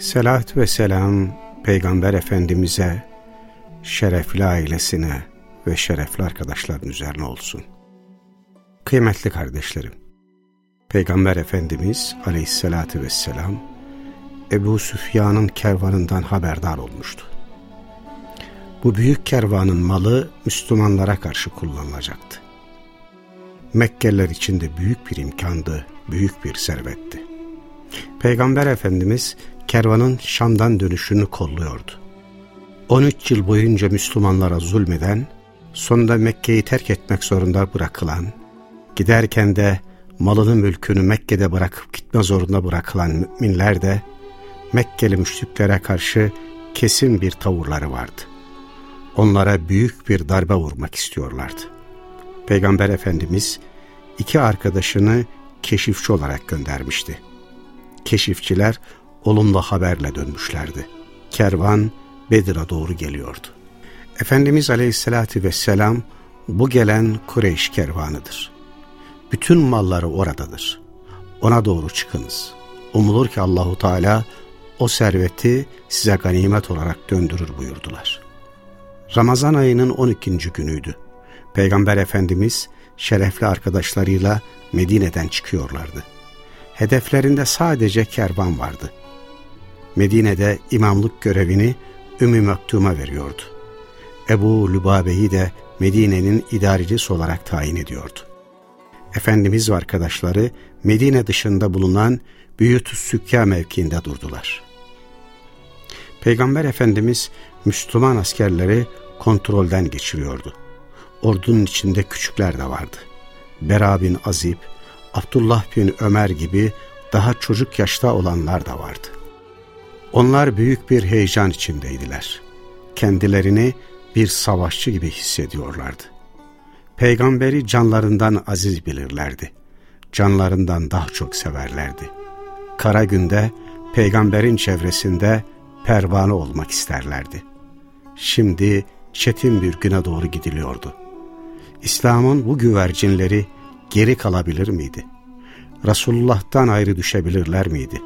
Selat ve selam Peygamber Efendimiz'e, şerefli ailesine ve şerefli arkadaşların üzerine olsun. Kıymetli kardeşlerim, Peygamber Efendimiz aleyhissalatü vesselam, Ebu Süfyan'ın kervanından haberdar olmuştu. Bu büyük kervanın malı Müslümanlara karşı kullanılacaktı. Mekkeliler için de büyük bir imkandı, büyük bir servetti. Peygamber Efendimiz kervanın Şam'dan dönüşünü kolluyordu. 13 yıl boyunca Müslümanlara zulmeden, sonunda Mekke'yi terk etmek zorunda bırakılan, giderken de malını mülkünü Mekke'de bırakıp gitme zorunda bırakılan müminler de Mekkeli müşriklere karşı kesin bir tavırları vardı. Onlara büyük bir darbe vurmak istiyorlardı. Peygamber Efendimiz iki arkadaşını keşifçi olarak göndermişti. Keşifçiler olumlu haberle dönmüşlerdi. Kervan Bedir'e doğru geliyordu. Efendimiz Aleyhisselatü Vesselam bu gelen Kureyş kervanıdır. Bütün malları oradadır. Ona doğru çıkınız. Umulur ki Allahu Teala o serveti size ganimet olarak döndürür buyurdular. Ramazan ayının 12. günüydü. Peygamber Efendimiz şerefli arkadaşlarıyla Medine'den çıkıyorlardı. Hedeflerinde sadece kervan vardı. Medine'de imamlık görevini Ümmü Mektum'a veriyordu. Ebu Lübabe'yi de Medine'nin idarecisi olarak tayin ediyordu. Efendimiz ve arkadaşları Medine dışında bulunan Büyüt-ü Sükka mevkiinde durdular. Peygamber Efendimiz Müslüman askerleri kontrolden geçiriyordu. Ordunun içinde küçükler de vardı. Bera bin Azib, Abdullah bin Ömer gibi daha çocuk yaşta olanlar da vardı. Onlar büyük bir heyecan içindeydiler. Kendilerini bir savaşçı gibi hissediyorlardı. Peygamberi canlarından aziz bilirlerdi. Canlarından daha çok severlerdi. Kara günde peygamberin çevresinde pervane olmak isterlerdi. Şimdi çetin bir güne doğru gidiliyordu. İslam'ın bu güvercinleri geri kalabilir miydi? Resulullah'tan ayrı düşebilirler miydi?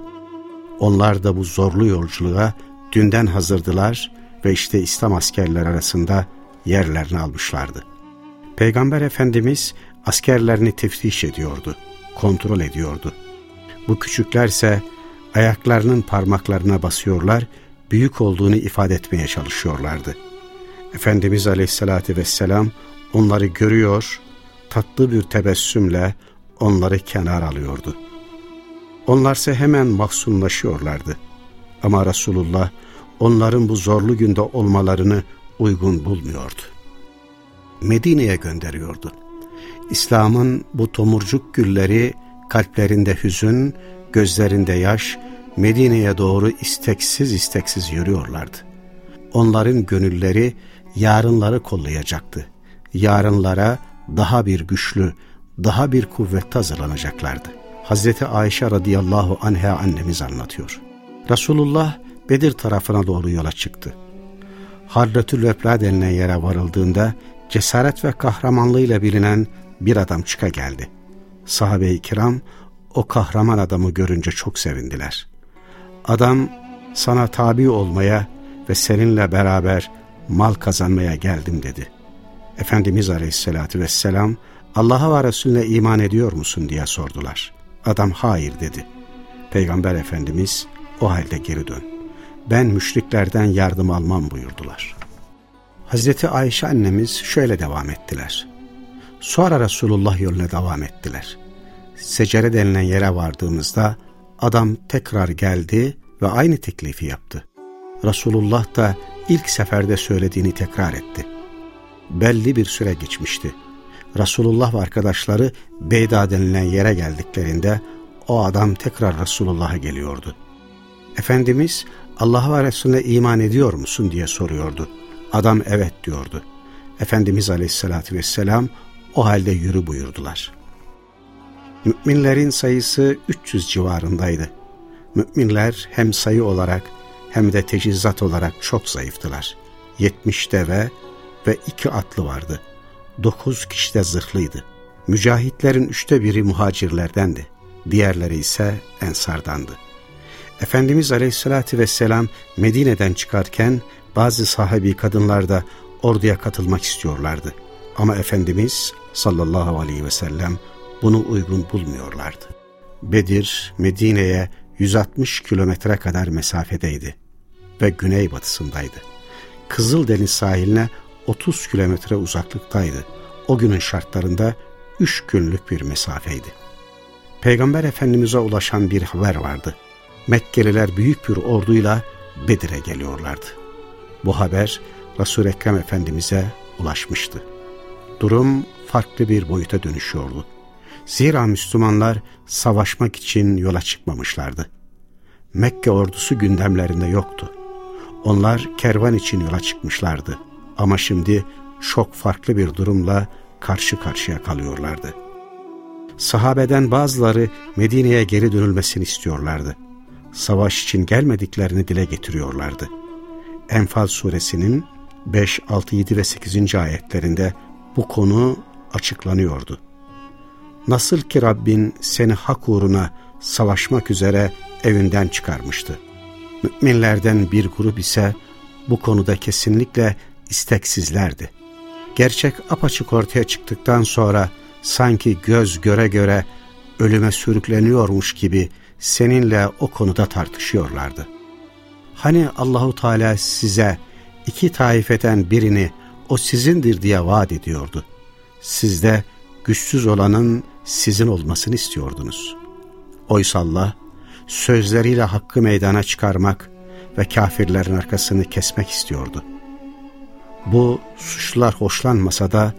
Onlar da bu zorlu yolculuğa dünden hazırdılar ve işte İslam askerler arasında yerlerini almışlardı. Peygamber Efendimiz askerlerini teftiş ediyordu, kontrol ediyordu. Bu küçüklerse ayaklarının parmaklarına basıyorlar, büyük olduğunu ifade etmeye çalışıyorlardı. Efendimiz Aleyhisselatü Vesselam onları görüyor, tatlı bir tebessümle onları kenar alıyordu. Onlarsa hemen mahzunlaşıyorlardı. Ama Resulullah onların bu zorlu günde olmalarını uygun bulmuyordu. Medine'ye gönderiyordu. İslam'ın bu tomurcuk gülleri kalplerinde hüzün, gözlerinde yaş, Medine'ye doğru isteksiz isteksiz yürüyorlardı. Onların gönülleri yarınları kollayacaktı. Yarınlara daha bir güçlü, daha bir kuvvetli hazırlanacaklardı. Hazreti Ayşe radıyallahu anha annemiz anlatıyor. Resulullah Bedir tarafına doğru yola çıktı. Harretül Vepla denilen yere varıldığında cesaret ve kahramanlığıyla bilinen bir adam çıka geldi. Sahabe-i kiram o kahraman adamı görünce çok sevindiler. Adam sana tabi olmaya ve seninle beraber mal kazanmaya geldim dedi. Efendimiz Aleyhisselatü Vesselam Allah'a ve Resulüne iman ediyor musun diye sordular. Adam hayır dedi. Peygamber Efendimiz o halde geri dön. Ben müşriklerden yardım almam buyurdular. Hazreti Ayşe annemiz şöyle devam ettiler. Sonra Resulullah yoluna devam ettiler. Secere denilen yere vardığımızda adam tekrar geldi ve aynı teklifi yaptı. Resulullah da ilk seferde söylediğini tekrar etti. Belli bir süre geçmişti. Resulullah ve arkadaşları Beyda denilen yere geldiklerinde o adam tekrar Resulullah'a geliyordu. Efendimiz Allah ve Resulüne iman ediyor musun diye soruyordu. Adam evet diyordu. Efendimiz Aleyhisselatü Vesselam o halde yürü buyurdular. Müminlerin sayısı 300 civarındaydı. Müminler hem sayı olarak hem de teçhizat olarak çok zayıftılar. 70 deve ve iki atlı vardı. 9 kişi de zırhlıydı. Mücahitlerin üçte biri muhacirlerdendi. Diğerleri ise ensardandı. Efendimiz Aleyhisselatü Vesselam Medine'den çıkarken bazı sahabi kadınlar da orduya katılmak istiyorlardı. Ama Efendimiz sallallahu aleyhi ve sellem bunu uygun bulmuyorlardı. Bedir, Medine'ye 160 kilometre kadar mesafedeydi ve güneybatısındaydı. Kızıldeniz sahiline 30 kilometre uzaklıktaydı. O günün şartlarında 3 günlük bir mesafeydi. Peygamber Efendimiz'e ulaşan bir haber vardı. Mekkeliler büyük bir orduyla Bedir'e geliyorlardı. Bu haber Resul-i Ekrem Efendimiz'e ulaşmıştı. Durum farklı bir boyuta dönüşüyordu. Zira Müslümanlar savaşmak için yola çıkmamışlardı. Mekke ordusu gündemlerinde yoktu. Onlar kervan için yola çıkmışlardı. Ama şimdi çok farklı bir durumla karşı karşıya kalıyorlardı. Sahabeden bazıları Medine'ye geri dönülmesini istiyorlardı. Savaş için gelmediklerini dile getiriyorlardı. Enfal suresinin 5, 6, 7 ve 8. ayetlerinde bu konu açıklanıyordu. Nasıl ki Rabbin seni hak uğruna savaşmak üzere evinden çıkarmıştı. Müminlerden bir grup ise bu konuda kesinlikle isteksizlerdi. Gerçek apaçık ortaya çıktıktan sonra sanki göz göre göre ölüme sürükleniyormuş gibi seninle o konuda tartışıyorlardı. Hani Allahu Teala size iki taifeten birini o sizindir diye vaat ediyordu. Siz de güçsüz olanın sizin olmasını istiyordunuz. Oysa Allah sözleriyle hakkı meydana çıkarmak ve kafirlerin arkasını kesmek istiyordu. Bu suçlar hoşlanmasa da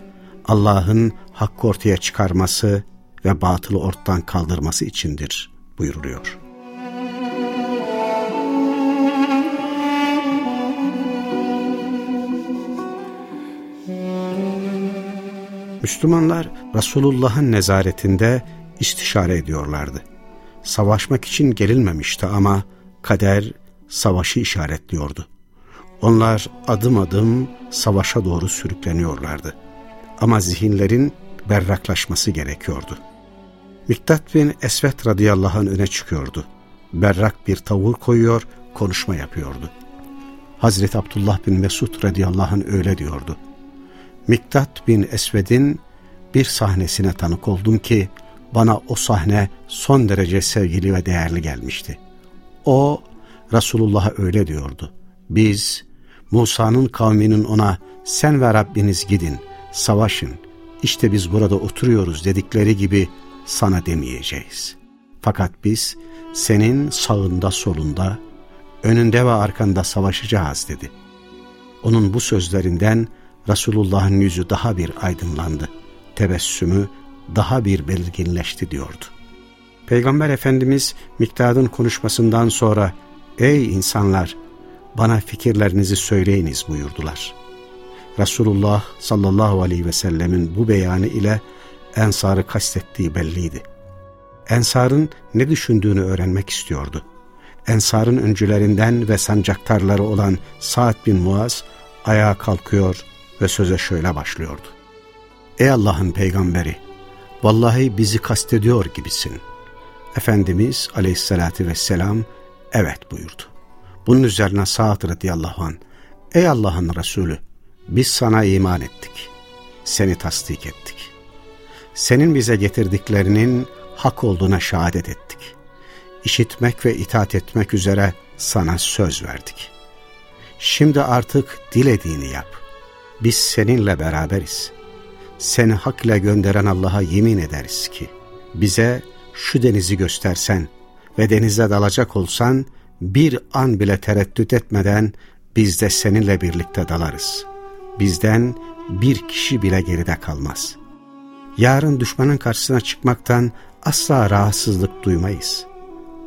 Allah'ın hakkı ortaya çıkarması ve batılı ortadan kaldırması içindir buyuruluyor. Müslümanlar Resulullah'ın nezaretinde istişare ediyorlardı. Savaşmak için gelinmemişti ama kader savaşı işaretliyordu. Onlar adım adım savaşa doğru sürükleniyorlardı. Ama zihinlerin berraklaşması gerekiyordu. Miktat bin Esvet radıyallahu anh öne çıkıyordu. Berrak bir tavır koyuyor, konuşma yapıyordu. Hazreti Abdullah bin Mesud radıyallahu anh öyle diyordu. Miktat bin Esved'in bir sahnesine tanık oldum ki bana o sahne son derece sevgili ve değerli gelmişti. O Resulullah'a öyle diyordu. Biz Musa'nın kavminin ona sen ve Rabbiniz gidin, savaşın, işte biz burada oturuyoruz dedikleri gibi sana demeyeceğiz. Fakat biz senin sağında solunda, önünde ve arkanda savaşacağız dedi. Onun bu sözlerinden Resulullah'ın yüzü daha bir aydınlandı. Tebessümü daha bir belirginleşti diyordu. Peygamber Efendimiz Miktad'ın konuşmasından sonra ''Ey insanlar bana fikirlerinizi söyleyiniz'' buyurdular. Resulullah sallallahu aleyhi ve sellemin bu beyanı ile Ensar'ı kastettiği belliydi. Ensar'ın ne düşündüğünü öğrenmek istiyordu. Ensar'ın öncülerinden ve sancaktarları olan Sa'd bin Muaz ayağa kalkıyor ve söze şöyle başlıyordu. Ey Allah'ın peygamberi! Vallahi bizi kastediyor gibisin. Efendimiz aleyhissalatü vesselam evet buyurdu. Bunun üzerine Sa'd radıyallahu an Ey Allah'ın Resulü! Biz sana iman ettik. Seni tasdik ettik. Senin bize getirdiklerinin hak olduğuna şehadet ettik. İşitmek ve itaat etmek üzere sana söz verdik. Şimdi artık dilediğini yap. Biz seninle beraberiz. Seni hak ile gönderen Allah'a yemin ederiz ki, bize şu denizi göstersen ve denize dalacak olsan, bir an bile tereddüt etmeden biz de seninle birlikte dalarız. Bizden bir kişi bile geride kalmaz. Yarın düşmanın karşısına çıkmaktan asla rahatsızlık duymayız.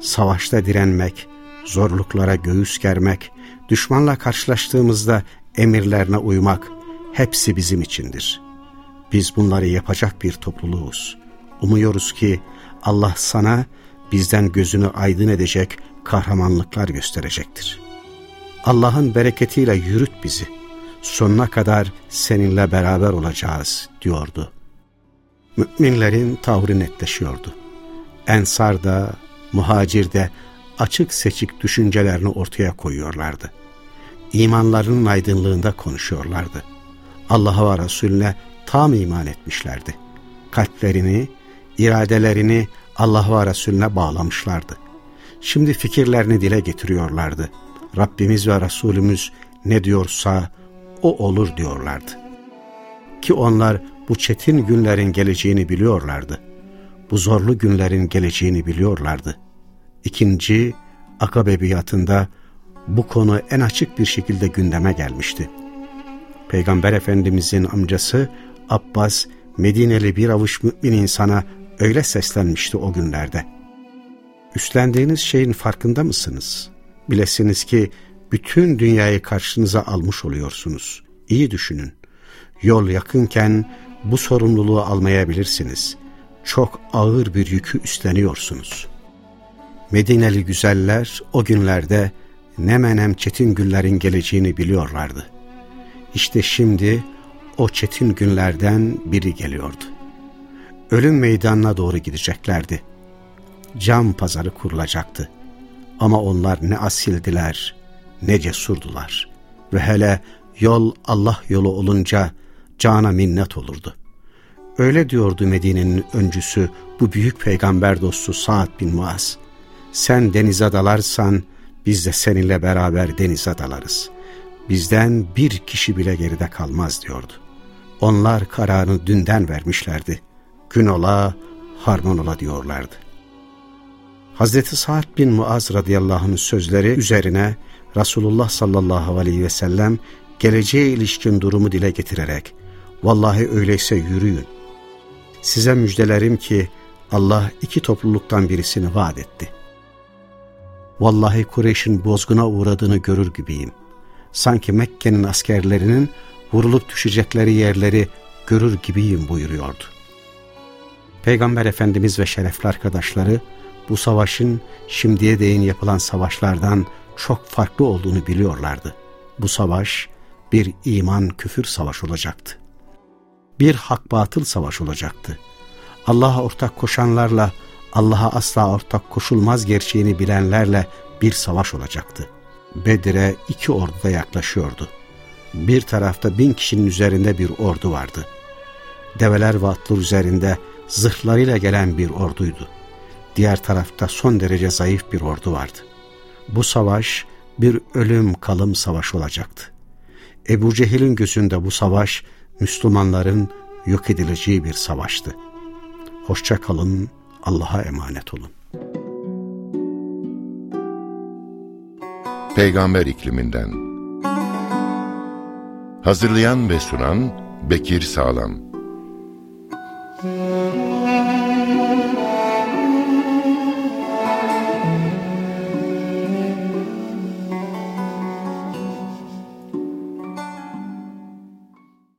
Savaşta direnmek zorluklara göğüs germek, düşmanla karşılaştığımızda emirlerine uymak hepsi bizim içindir. Biz bunları yapacak bir topluluğuz. Umuyoruz ki Allah sana bizden gözünü aydın edecek kahramanlıklar gösterecektir. Allah'ın bereketiyle yürüt bizi. Sonuna kadar seninle beraber olacağız diyordu. Müminlerin tavrı netleşiyordu. Ensar da, muhacir de açık seçik düşüncelerini ortaya koyuyorlardı. İmanlarının aydınlığında konuşuyorlardı. Allah'a ve Resulüne tam iman etmişlerdi. Kalplerini, iradelerini Allah ve Resulüne bağlamışlardı. Şimdi fikirlerini dile getiriyorlardı. Rabbimiz ve Resulümüz ne diyorsa o olur diyorlardı. Ki onlar bu çetin günlerin geleceğini biliyorlardı. Bu zorlu günlerin geleceğini biliyorlardı. İkinci, Akabe biatında bu konu en açık bir şekilde gündeme gelmişti. Peygamber Efendimizin amcası Abbas, Medineli bir avuç mümin insana öyle seslenmişti o günlerde. Üstlendiğiniz şeyin farkında mısınız? Bilesiniz ki bütün dünyayı karşınıza almış oluyorsunuz. İyi düşünün. Yol yakınken bu sorumluluğu almayabilirsiniz. Çok ağır bir yükü üstleniyorsunuz. Medineli güzeller o günlerde ne menem çetin günlerin geleceğini biliyorlardı. İşte şimdi o çetin günlerden biri geliyordu. Ölüm meydanına doğru gideceklerdi. Cam pazarı kurulacaktı. Ama onlar ne asildiler, ne cesurdular. Ve hele yol Allah yolu olunca cana minnet olurdu. Öyle diyordu Medine'nin öncüsü bu büyük peygamber dostu Sa'd bin Muaz. Sen denize dalarsan biz de seninle beraber denize dalarız. Bizden bir kişi bile geride kalmaz diyordu. Onlar kararını dünden vermişlerdi. Gün ola, harman ola diyorlardı. Hazreti Sa'd bin Muaz radıyallahu sözleri üzerine Resulullah sallallahu aleyhi ve sellem geleceğe ilişkin durumu dile getirerek Vallahi öyleyse yürüyün. Size müjdelerim ki Allah iki topluluktan birisini vaat etti. Vallahi Kureyş'in bozguna uğradığını görür gibiyim. Sanki Mekke'nin askerlerinin vurulup düşecekleri yerleri görür gibiyim buyuruyordu. Peygamber Efendimiz ve şerefli arkadaşları bu savaşın şimdiye değin yapılan savaşlardan çok farklı olduğunu biliyorlardı. Bu savaş bir iman küfür savaş olacaktı. Bir hak batıl savaş olacaktı. Allah'a ortak koşanlarla Allah'a asla ortak koşulmaz gerçeğini bilenlerle bir savaş olacaktı. Bedir'e iki ordu da yaklaşıyordu. Bir tarafta bin kişinin üzerinde bir ordu vardı. Develer ve atlar üzerinde zırhlarıyla gelen bir orduydu. Diğer tarafta son derece zayıf bir ordu vardı. Bu savaş bir ölüm kalım savaş olacaktı. Ebu Cehil'in gözünde bu savaş Müslümanların yok edileceği bir savaştı. Hoşça kalın, Allah'a emanet olun. Peygamber ikliminden Hazırlayan ve sunan Bekir Sağlam